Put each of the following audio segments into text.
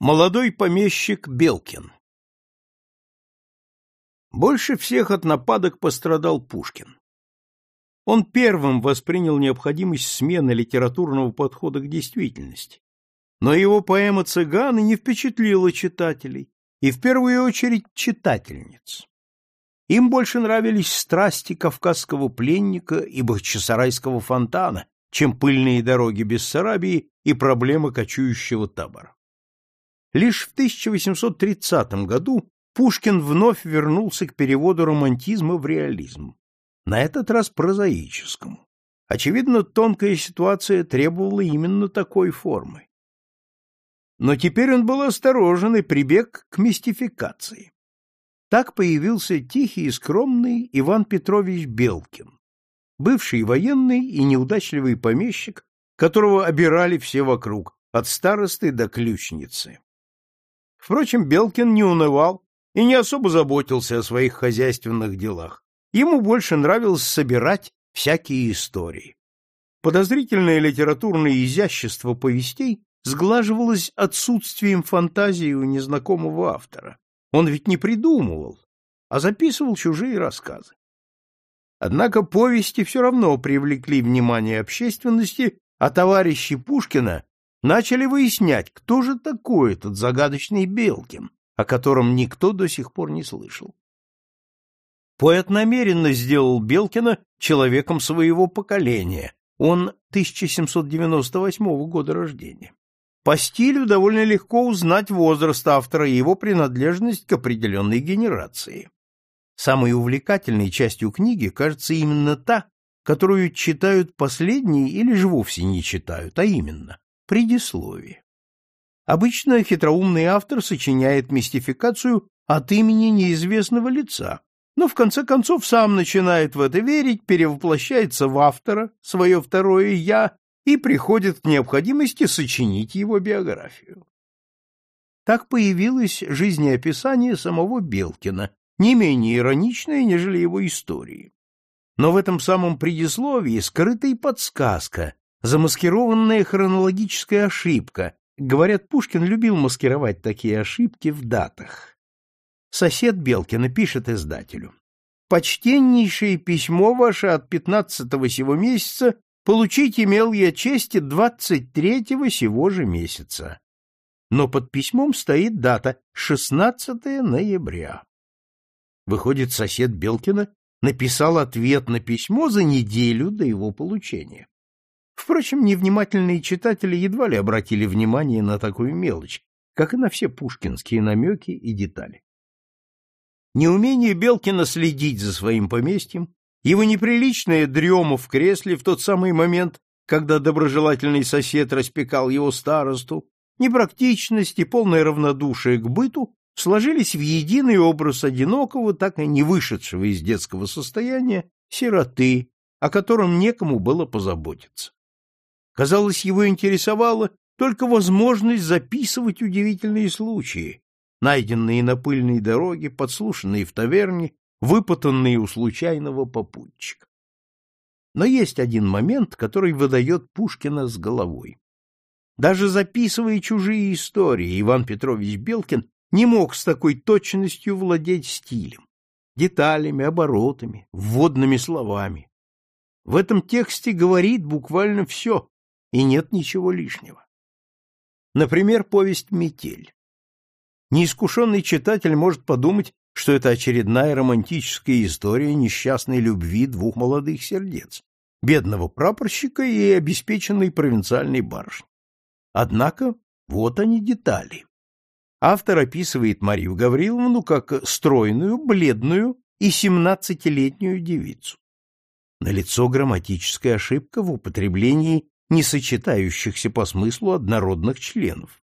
Молодой помещик Белкин Больше всех от нападок пострадал Пушкин. Он первым воспринял необходимость смены литературного подхода к действительности. Но его поэма «Цыганы» не впечатлила читателей, и в первую очередь читательниц. Им больше нравились страсти кавказского пленника и бахчисарайского фонтана, чем пыльные дороги Бессарабии и проблемы кочующего табора. Лишь в 1830 году Пушкин вновь вернулся к переводу романтизма в реализм, на этот раз прозаическому. Очевидно, тонкая ситуация требовала именно такой формы. Но теперь он был осторожен и прибег к мистификации. Так появился тихий и скромный Иван Петрович Белкин, бывший военный и неудачливый помещик, которого обирали все вокруг, от старосты до ключницы. Впрочем, Белкин не унывал и не особо заботился о своих хозяйственных делах. Ему больше нравилось собирать всякие истории. Подозрительное литературное изящество повестей сглаживалось отсутствием фантазии у незнакомого автора. Он ведь не придумывал, а записывал чужие рассказы. Однако повести все равно привлекли внимание общественности, а товарищи Пушкина начали выяснять, кто же такой этот загадочный Белкин, о котором никто до сих пор не слышал. Поэт намеренно сделал Белкина человеком своего поколения. Он 1798 года рождения. По стилю довольно легко узнать возраст автора и его принадлежность к определенной генерации. Самой увлекательной частью книги кажется именно та, которую читают последние или же вовсе не читают, а именно Предисловие. Обычно хитроумный автор сочиняет мистификацию от имени неизвестного лица, но в конце концов сам начинает в это верить, перевоплощается в автора, свое второе «я» и приходит к необходимости сочинить его биографию. Так появилось жизнеописание самого Белкина, не менее ироничное, нежели его истории. Но в этом самом предисловии скрыта и подсказка, замаскированная хронологическая ошибка. Говорят, Пушкин любил маскировать такие ошибки в датах. Сосед Белкина пишет издателю. «Почтеннейшее письмо ваше от пятнадцатого сего месяца получить имел я чести двадцать третьего сего же месяца. Но под письмом стоит дата шестнадцатое ноября. Выходит, сосед Белкина написал ответ на письмо за неделю до его получения. Впрочем, невнимательные читатели едва ли обратили внимание на такую мелочь, как и на все пушкинские намеки и детали. Неумение Белкина следить за своим поместьем, его неприличная дрема в кресле в тот самый момент, когда доброжелательный сосед распекал его старосту, непрактичность и полное равнодушие к быту сложились в единый образ одинокого, так и не вышедшего из детского состояния, сироты, о котором некому было позаботиться. Казалось, его интересовала только возможность записывать удивительные случаи, найденные на пыльной дороге, подслушанные в таверне, выпытанные у случайного попутчика. Но есть один момент, который выдает Пушкина с головой. Даже записывая чужие истории, Иван Петрович Белкин не мог с такой точностью владеть стилем, деталями, оборотами, вводными словами. В этом тексте говорит буквально все, и нет ничего лишнего. Например, повесть «Метель». Неискушенный читатель может подумать, что это очередная романтическая история несчастной любви двух молодых сердец, бедного прапорщика и обеспеченной провинциальной барышни. Однако вот они детали. Автор описывает Марию Гавриловну как стройную, бледную и семнадцатилетнюю девицу. Налицо грамматическая ошибка в употреблении не сочетающихся по смыслу однородных членов.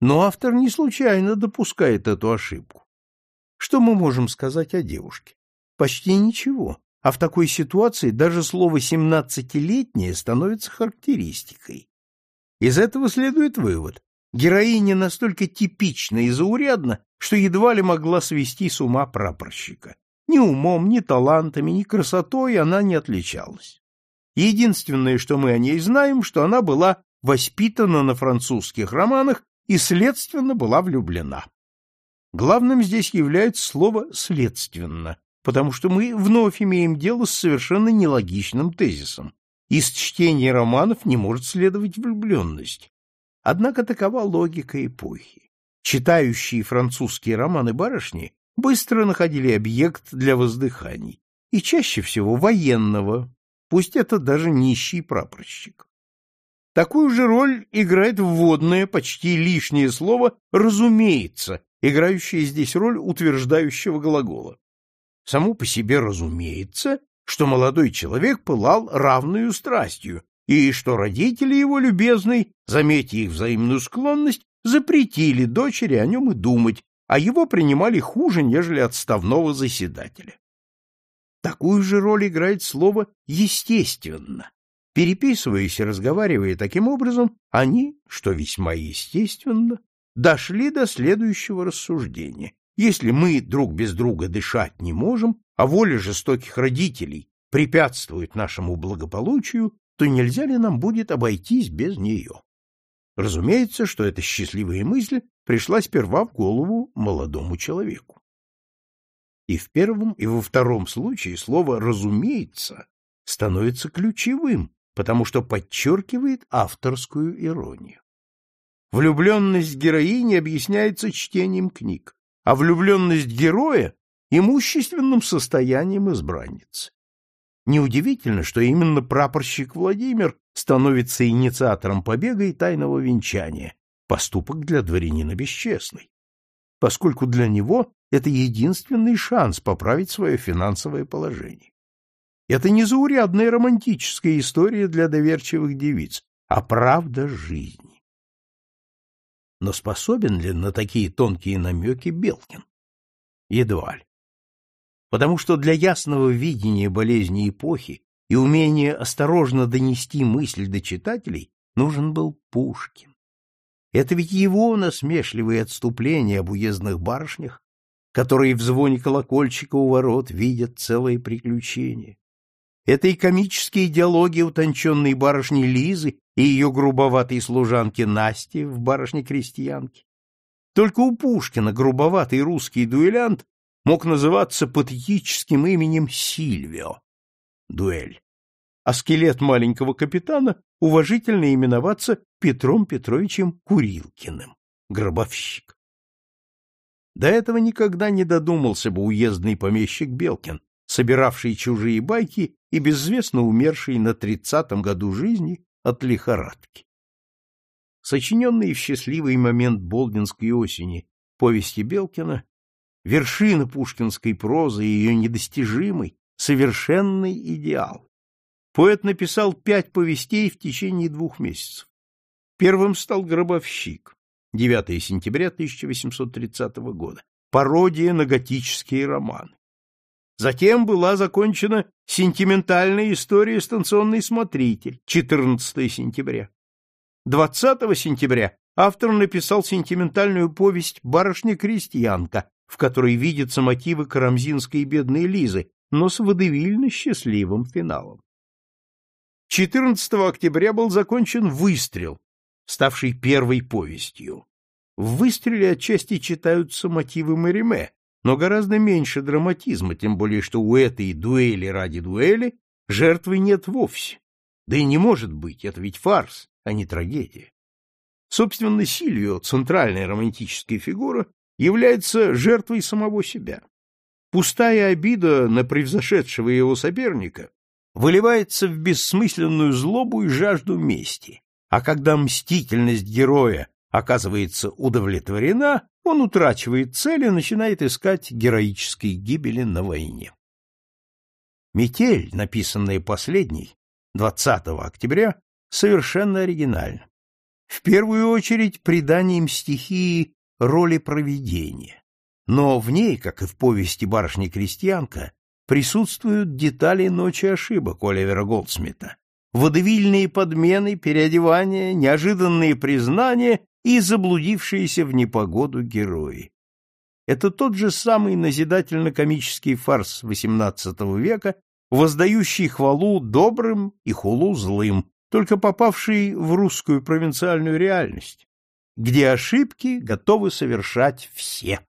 Но автор не случайно допускает эту ошибку. Что мы можем сказать о девушке? Почти ничего, а в такой ситуации даже слово «семнадцатилетняя» становится характеристикой. Из этого следует вывод. Героиня настолько типична и заурядна, что едва ли могла свести с ума прапорщика. Ни умом, ни талантами, ни красотой она не отличалась. Единственное, что мы о ней знаем, что она была воспитана на французских романах и, следственно, была влюблена. Главным здесь является слово «следственно», потому что мы вновь имеем дело с совершенно нелогичным тезисом. Из чтения романов не может следовать влюбленность. Однако такова логика эпохи. Читающие французские романы барышни быстро находили объект для воздыханий, и чаще всего военного, пусть это даже нищий прапорщик. Такую же роль играет вводное, почти лишнее слово «разумеется», играющее здесь роль утверждающего глагола. Само по себе разумеется, что молодой человек пылал равную страстью, и что родители его любезной, заметя их взаимную склонность, запретили дочери о нем и думать, а его принимали хуже, нежели отставного заседателя. Такую же роль играет слово «естественно». Переписываясь и разговаривая таким образом, они, что весьма естественно, дошли до следующего рассуждения. Если мы друг без друга дышать не можем, а воля жестоких родителей препятствует нашему благополучию, то нельзя ли нам будет обойтись без нее? Разумеется, что эта счастливая мысль пришла сперва в голову молодому человеку. И в первом, и во втором случае слово «разумеется» становится ключевым, потому что подчеркивает авторскую иронию. Влюбленность героини объясняется чтением книг, а влюбленность героя — имущественным состоянием избранницы. Неудивительно, что именно прапорщик Владимир становится инициатором побега и тайного венчания, поступок для дворянина бесчестный, поскольку для него это единственный шанс поправить свое финансовое положение. Это не заурядная романтическая история для доверчивых девиц, а правда жизни. Но способен ли на такие тонкие намеки Белкин? Едва ли потому что для ясного видения болезни эпохи и умения осторожно донести мысль до читателей нужен был Пушкин. Это ведь его насмешливые отступления об уездных барышнях, которые в звоне колокольчика у ворот видят целые приключения. Это и комические диалоги утонченной барышни Лизы и ее грубоватой служанки Насти в «Барышне-крестьянке». Только у Пушкина грубоватый русский дуэлянт мог называться патетическим именем Сильвио — дуэль, а скелет маленького капитана уважительно именоваться Петром Петровичем Курилкиным, гробовщик. До этого никогда не додумался бы уездный помещик Белкин, собиравший чужие байки и безвестно умерший на тридцатом году жизни от лихорадки. Сочиненные в счастливый момент Болдинской осени повести Белкина вершина пушкинской прозы и ее недостижимый, совершенный идеал. Поэт написал пять повестей в течение двух месяцев. Первым стал «Гробовщик», 9 сентября 1830 года, пародия на готические романы. Затем была закончена сентиментальная история «Станционный смотритель», 14 сентября. 20 сентября автор написал сентиментальную повесть «Барышня-крестьянка», в которой видятся мотивы карамзинской бедной Лизы, но с водевильно счастливым финалом. 14 октября был закончен «Выстрел», ставший первой повестью. В «Выстреле» отчасти читаются мотивы Мариме, но гораздо меньше драматизма, тем более что у этой дуэли ради дуэли жертвы нет вовсе. Да и не может быть, это ведь фарс, а не трагедия. Собственно, Сильвио, центральная романтическая фигура, является жертвой самого себя. Пустая обида на превзошедшего его соперника выливается в бессмысленную злобу и жажду мести, а когда мстительность героя оказывается удовлетворена, он утрачивает цель и начинает искать героической гибели на войне. «Метель», написанная последней, 20 октября, совершенно оригинальна. В первую очередь приданием стихии роли провидения. Но в ней, как и в повести «Барышня-крестьянка», присутствуют детали ночи ошибок Оливера Голдсмита, водевильные подмены, переодевания, неожиданные признания и заблудившиеся в непогоду герои. Это тот же самый назидательно-комический фарс XVIII века, воздающий хвалу добрым и хулу злым, только попавший в русскую провинциальную реальность, где ошибки готовы совершать все.